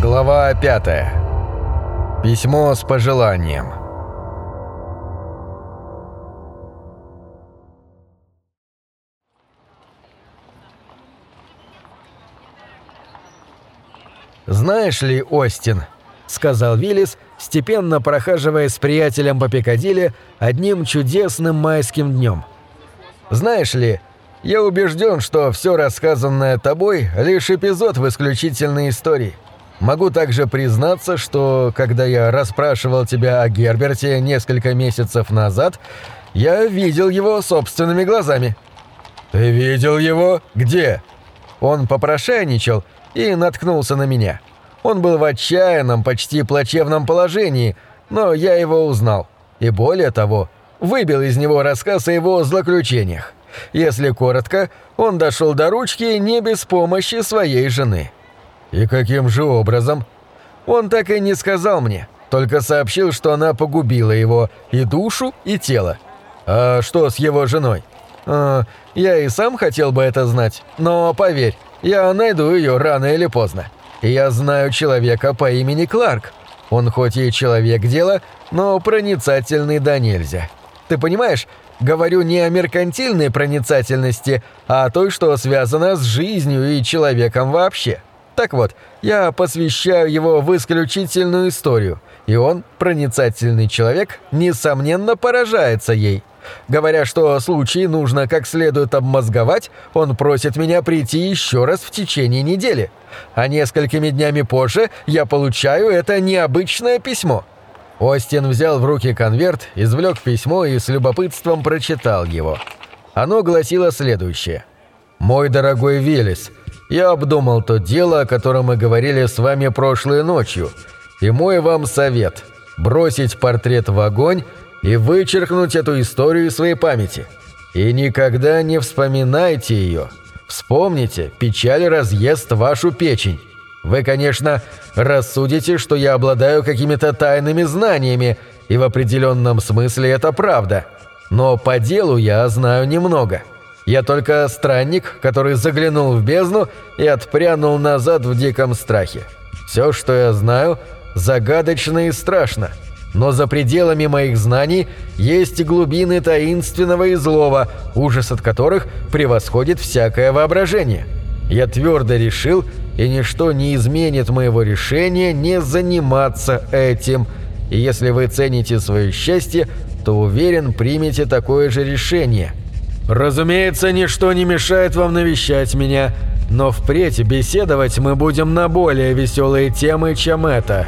Глава 5. Письмо с пожеланием. «Знаешь ли, Остин», — сказал Виллис, степенно прохаживаясь с приятелем по Пикадилли одним чудесным майским днем. «Знаешь ли, я убежден, что все рассказанное тобой — лишь эпизод в исключительной истории. Могу также признаться, что, когда я расспрашивал тебя о Герберте несколько месяцев назад, я видел его собственными глазами». «Ты видел его? Где?» Он попрошайничал и наткнулся на меня. Он был в отчаянном, почти плачевном положении, но я его узнал. И более того, выбил из него рассказ о его злоключениях. Если коротко, он дошел до ручки не без помощи своей жены. И каким же образом? Он так и не сказал мне, только сообщил, что она погубила его и душу, и тело. А что с его женой? А, я и сам хотел бы это знать, но поверь, я найду ее рано или поздно. Я знаю человека по имени Кларк. Он хоть и человек дела, но проницательный да нельзя. Ты понимаешь, Говорю не о меркантильной проницательности, а о той, что связано с жизнью и человеком вообще. Так вот, я посвящаю его в исключительную историю, и он, проницательный человек, несомненно поражается ей. Говоря, что случай нужно как следует обмозговать, он просит меня прийти еще раз в течение недели. А несколькими днями позже я получаю это необычное письмо. Остин взял в руки конверт, извлек письмо и с любопытством прочитал его. Оно гласило следующее. «Мой дорогой Велес, я обдумал то дело, о котором мы говорили с вами прошлой ночью, и мой вам совет – бросить портрет в огонь и вычеркнуть эту историю из своей памяти. И никогда не вспоминайте ее. Вспомните, печаль разъест вашу печень. Вы, конечно, рассудите, что я обладаю какими-то тайными знаниями, и в определенном смысле это правда. Но по делу я знаю немного. Я только странник, который заглянул в бездну и отпрянул назад в диком страхе. Все, что я знаю, загадочно и страшно. Но за пределами моих знаний есть глубины таинственного и злого, ужас от которых превосходит всякое воображение. Я твердо решил, и ничто не изменит моего решения не заниматься этим. И если вы цените свое счастье, то уверен, примете такое же решение. Разумеется, ничто не мешает вам навещать меня, но впредь беседовать мы будем на более веселые темы, чем это».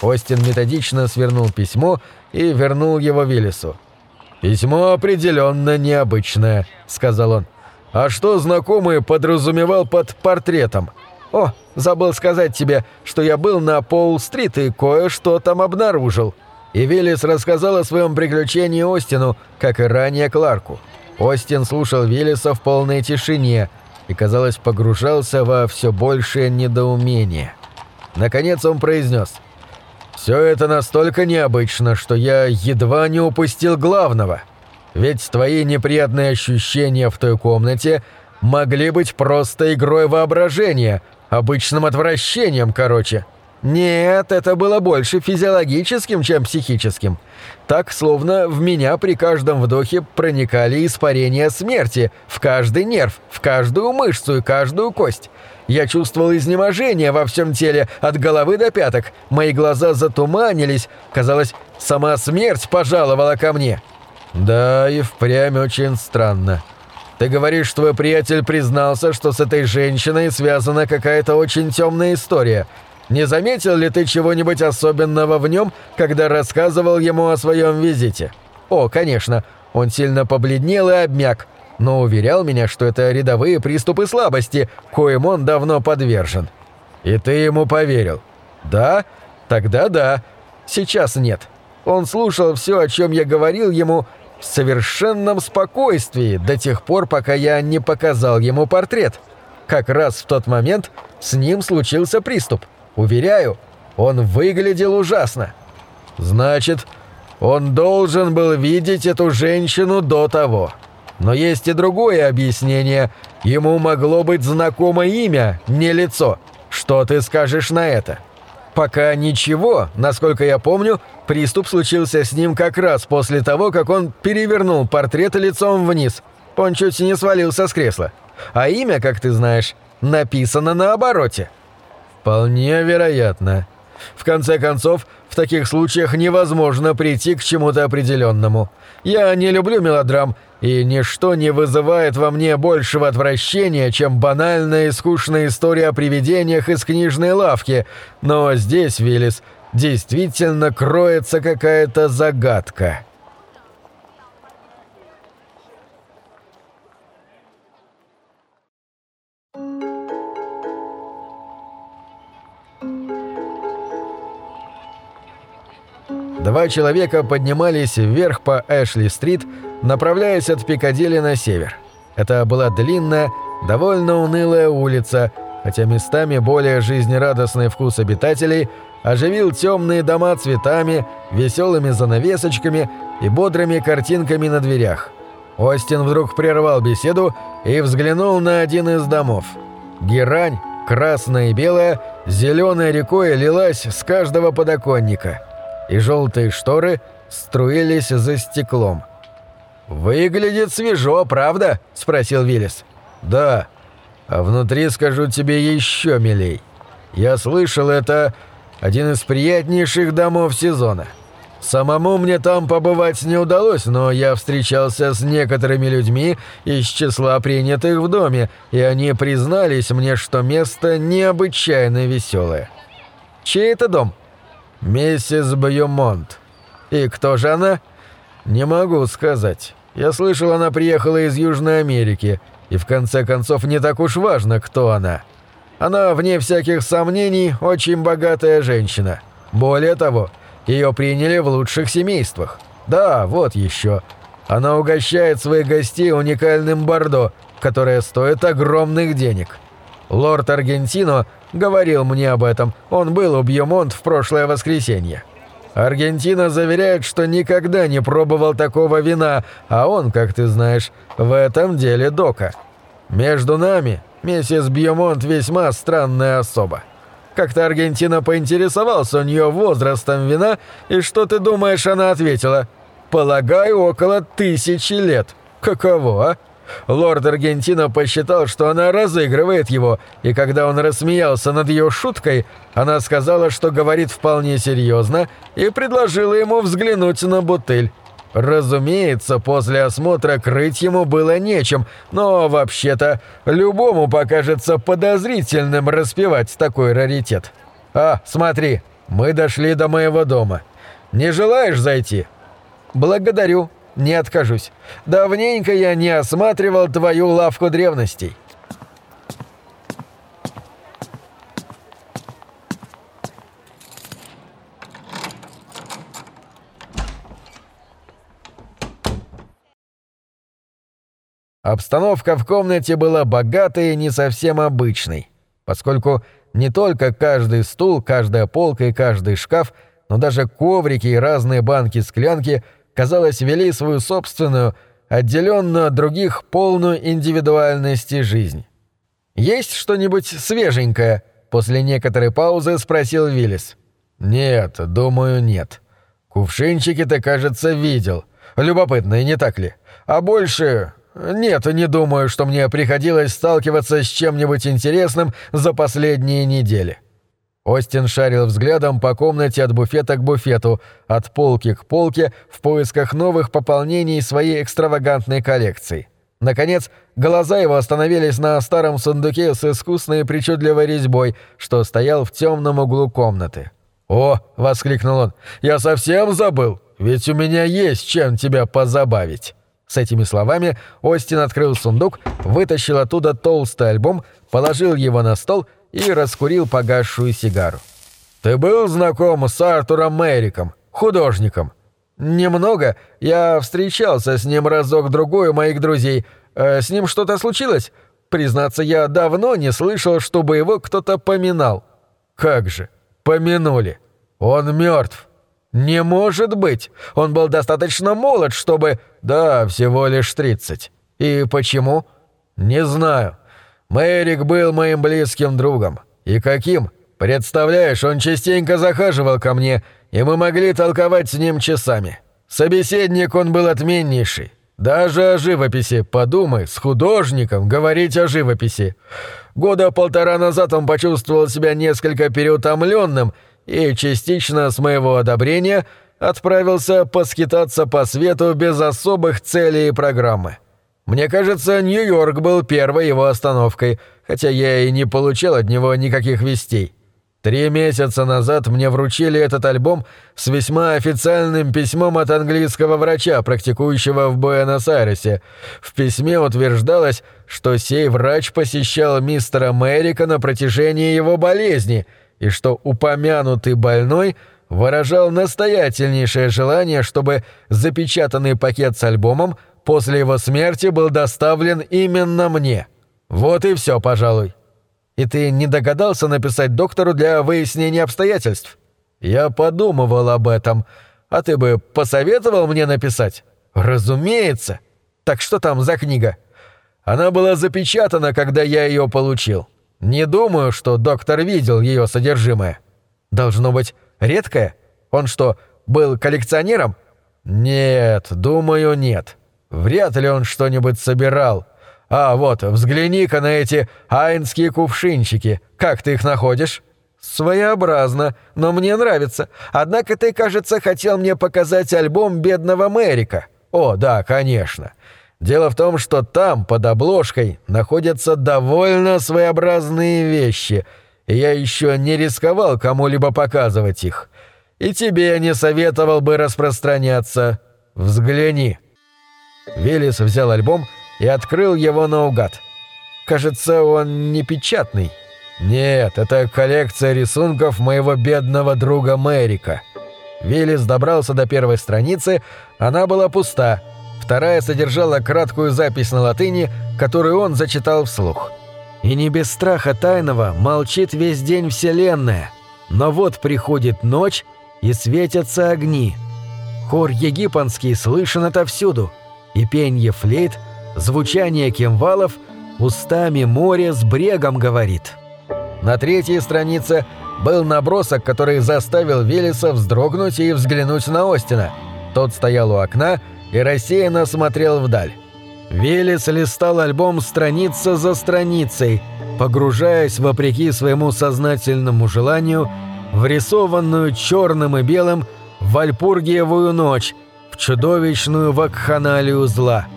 Остин методично свернул письмо и вернул его Виллису. «Письмо определенно необычное», — сказал он. «А что знакомый подразумевал под портретом?» «О, забыл сказать тебе, что я был на Пол-стрит и кое-что там обнаружил». И Виллис рассказал о своем приключении Остину, как и ранее Кларку. Остин слушал Виллиса в полной тишине и, казалось, погружался во все большее недоумение. Наконец он произнес «Все это настолько необычно, что я едва не упустил главного. Ведь твои неприятные ощущения в той комнате могли быть просто игрой воображения, Обычным отвращением, короче. Нет, это было больше физиологическим, чем психическим. Так, словно в меня при каждом вдохе проникали испарения смерти, в каждый нерв, в каждую мышцу и каждую кость. Я чувствовал изнеможение во всем теле, от головы до пяток. Мои глаза затуманились. Казалось, сама смерть пожаловала ко мне. Да, и впрямь очень странно. Ты говоришь, твой приятель признался, что с этой женщиной связана какая-то очень темная история. Не заметил ли ты чего-нибудь особенного в нем, когда рассказывал ему о своем визите? О, конечно, он сильно побледнел и обмяк, но уверял меня, что это рядовые приступы слабости, коим он давно подвержен. И ты ему поверил? Да? Тогда да. Сейчас нет. Он слушал все, о чем я говорил ему, в совершенном спокойствии до тех пор, пока я не показал ему портрет. Как раз в тот момент с ним случился приступ. Уверяю, он выглядел ужасно. Значит, он должен был видеть эту женщину до того. Но есть и другое объяснение. Ему могло быть знакомо имя, не лицо. Что ты скажешь на это? Пока ничего, насколько я помню, приступ случился с ним как раз после того, как он перевернул портрет лицом вниз. Он чуть не свалился с кресла. А имя, как ты знаешь, написано на обороте. Вполне вероятно. В конце концов, в таких случаях невозможно прийти к чему-то определенному. Я не люблю мелодрам, и ничто не вызывает во мне большего отвращения, чем банальная и скучная история о привидениях из книжной лавки. Но здесь, Виллис, действительно кроется какая-то загадка. Два человека поднимались вверх по Эшли-стрит, направляясь от Пикадилли на север. Это была длинная, довольно унылая улица, хотя местами более жизнерадостный вкус обитателей оживил темные дома цветами, веселыми занавесочками и бодрыми картинками на дверях. Остин вдруг прервал беседу и взглянул на один из домов. Герань, красная и белая, зеленой рекой лилась с каждого подоконника – и желтые шторы струились за стеклом. «Выглядит свежо, правда?» – спросил Виллис. «Да. А внутри, скажу тебе, еще милей. Я слышал, это один из приятнейших домов сезона. Самому мне там побывать не удалось, но я встречался с некоторыми людьми из числа принятых в доме, и они признались мне, что место необычайно веселое. Чей это дом?» «Миссис Бьюмонт. И кто же она?» «Не могу сказать. Я слышал, она приехала из Южной Америки, и в конце концов не так уж важно, кто она. Она, вне всяких сомнений, очень богатая женщина. Более того, ее приняли в лучших семействах. Да, вот еще. Она угощает своих гостей уникальным бордо, которое стоит огромных денег. Лорд Аргентино – Говорил мне об этом. Он был у Бьемонт в прошлое воскресенье. Аргентина заверяет, что никогда не пробовал такого вина, а он, как ты знаешь, в этом деле дока. Между нами, миссис Бьемонт весьма странная особа. Как-то Аргентина поинтересовался у нее возрастом вина, и что ты думаешь, она ответила? «Полагаю, около тысячи лет. Каково, а?» Лорд Аргентино посчитал, что она разыгрывает его, и когда он рассмеялся над ее шуткой, она сказала, что говорит вполне серьезно, и предложила ему взглянуть на бутыль. Разумеется, после осмотра крыть ему было нечем, но вообще-то любому покажется подозрительным распивать такой раритет. «А, смотри, мы дошли до моего дома. Не желаешь зайти?» «Благодарю», не откажусь. Давненько я не осматривал твою лавку древностей. Обстановка в комнате была богатой и не совсем обычной, поскольку не только каждый стул, каждая полка и каждый шкаф, но даже коврики и разные банки-склянки – казалось, вели свою собственную, отделенную от других полную индивидуальности жизнь. «Есть что-нибудь свеженькое?» — после некоторой паузы спросил Виллис. «Нет, думаю, нет. Кувшинчики ты, кажется, видел. Любопытно, не так ли? А больше... Нет, не думаю, что мне приходилось сталкиваться с чем-нибудь интересным за последние недели». Остин шарил взглядом по комнате от буфета к буфету, от полки к полке в поисках новых пополнений своей экстравагантной коллекции. Наконец, глаза его остановились на старом сундуке с искусной причудливой резьбой, что стоял в темном углу комнаты. «О!» — воскликнул он. «Я совсем забыл! Ведь у меня есть чем тебя позабавить!» С этими словами Остин открыл сундук, вытащил оттуда толстый альбом, положил его на стол — и раскурил погасшую сигару. «Ты был знаком с Артуром Мэриком, художником?» «Немного. Я встречался с ним разок-другой у моих друзей. Э, с ним что-то случилось? Признаться, я давно не слышал, чтобы его кто-то поминал». «Как же? Помянули. Он мертв. «Не может быть! Он был достаточно молод, чтобы...» «Да, всего лишь тридцать. И почему?» «Не знаю. Мэрик был моим близким другом. И каким? Представляешь, он частенько захаживал ко мне, и мы могли толковать с ним часами. Собеседник он был отменнейший. Даже о живописи, подумай, с художником говорить о живописи. Года полтора назад он почувствовал себя несколько переутомленным и частично с моего одобрения отправился поскитаться по свету без особых целей и программы. Мне кажется, Нью-Йорк был первой его остановкой, хотя я и не получал от него никаких вестей. Три месяца назад мне вручили этот альбом с весьма официальным письмом от английского врача, практикующего в Буэнос-Айресе. В письме утверждалось, что сей врач посещал мистера Мэрика на протяжении его болезни и что упомянутый больной выражал настоятельнейшее желание, чтобы запечатанный пакет с альбомом после его смерти был доставлен именно мне. Вот и все, пожалуй. И ты не догадался написать доктору для выяснения обстоятельств? Я подумывал об этом. А ты бы посоветовал мне написать? Разумеется. Так что там за книга? Она была запечатана, когда я ее получил. Не думаю, что доктор видел ее содержимое. Должно быть, редкое? Он что, был коллекционером? Нет, думаю, нет. Вряд ли он что-нибудь собирал. А вот, взгляни-ка на эти айнские кувшинчики. Как ты их находишь? Своеобразно, но мне нравится. Однако ты, кажется, хотел мне показать альбом бедного Мэрика. О, да, конечно. Дело в том, что там, под обложкой, находятся довольно своеобразные вещи, и я еще не рисковал кому-либо показывать их. И тебе не советовал бы распространяться. Взгляни. Велес взял альбом и открыл его наугад. Кажется, он не печатный. Нет, это коллекция рисунков моего бедного друга Мэрика. Виллис добрался до первой страницы, она была пуста. Вторая содержала краткую запись на латыни, которую он зачитал вслух. «И не без страха тайного молчит весь день Вселенная, но вот приходит ночь, и светятся огни. Хор египанский слышен отовсюду, и пенье флейт — Звучание кимвалов устами моря с брегом говорит. На третьей странице был набросок, который заставил Велеса вздрогнуть и взглянуть на Остина. Тот стоял у окна и рассеянно смотрел вдаль. Велес листал альбом страница за страницей, погружаясь, вопреки своему сознательному желанию, в рисованную черным и белым Вальпургиевую ночь, чудовищную вакханалию зла –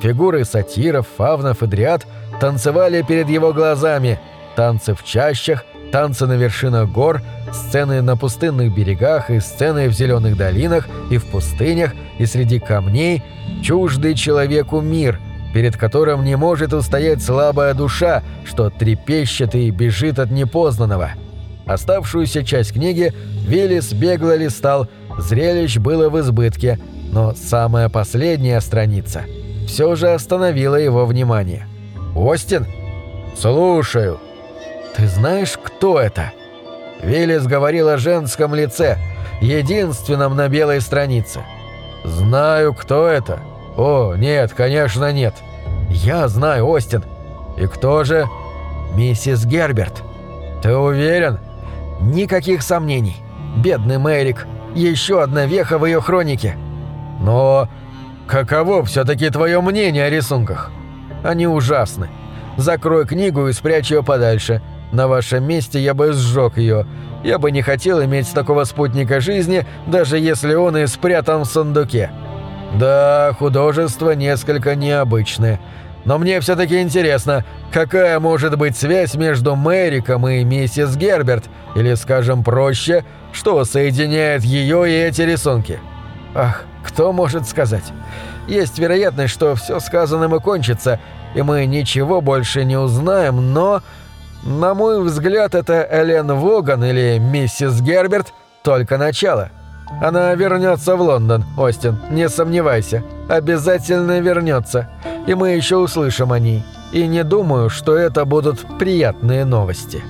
Фигуры сатиров, фавнов и дриад танцевали перед его глазами. Танцы в чащах, танцы на вершинах гор, сцены на пустынных берегах и сцены в зеленых долинах и в пустынях и среди камней, чуждый человеку мир, перед которым не может устоять слабая душа, что трепещет и бежит от непознанного. Оставшуюся часть книги Виллис бегло листал, зрелищ было в избытке, но самая последняя страница — все же остановила его внимание. «Остин?» «Слушаю». «Ты знаешь, кто это?» Виллис говорил о женском лице, единственном на белой странице. «Знаю, кто это. О, нет, конечно, нет. Я знаю, Остин. И кто же?» «Миссис Герберт». «Ты уверен?» «Никаких сомнений. Бедный Мэрик. Еще одна веха в ее хронике». «Но «Каково все-таки твое мнение о рисунках?» «Они ужасны. Закрой книгу и спрячь ее подальше. На вашем месте я бы сжег ее. Я бы не хотел иметь такого спутника жизни, даже если он и спрятан в сундуке. Да, художество несколько необычное. Но мне все-таки интересно, какая может быть связь между Мэриком и миссис Герберт, или, скажем проще, что соединяет ее и эти рисунки?» Ах, кто может сказать? Есть вероятность, что все сказанным и кончится, и мы ничего больше не узнаем, но... На мой взгляд, это Элен Воган или миссис Герберт только начало. Она вернется в Лондон, Остин, не сомневайся. Обязательно вернется. И мы еще услышим о ней. И не думаю, что это будут приятные новости».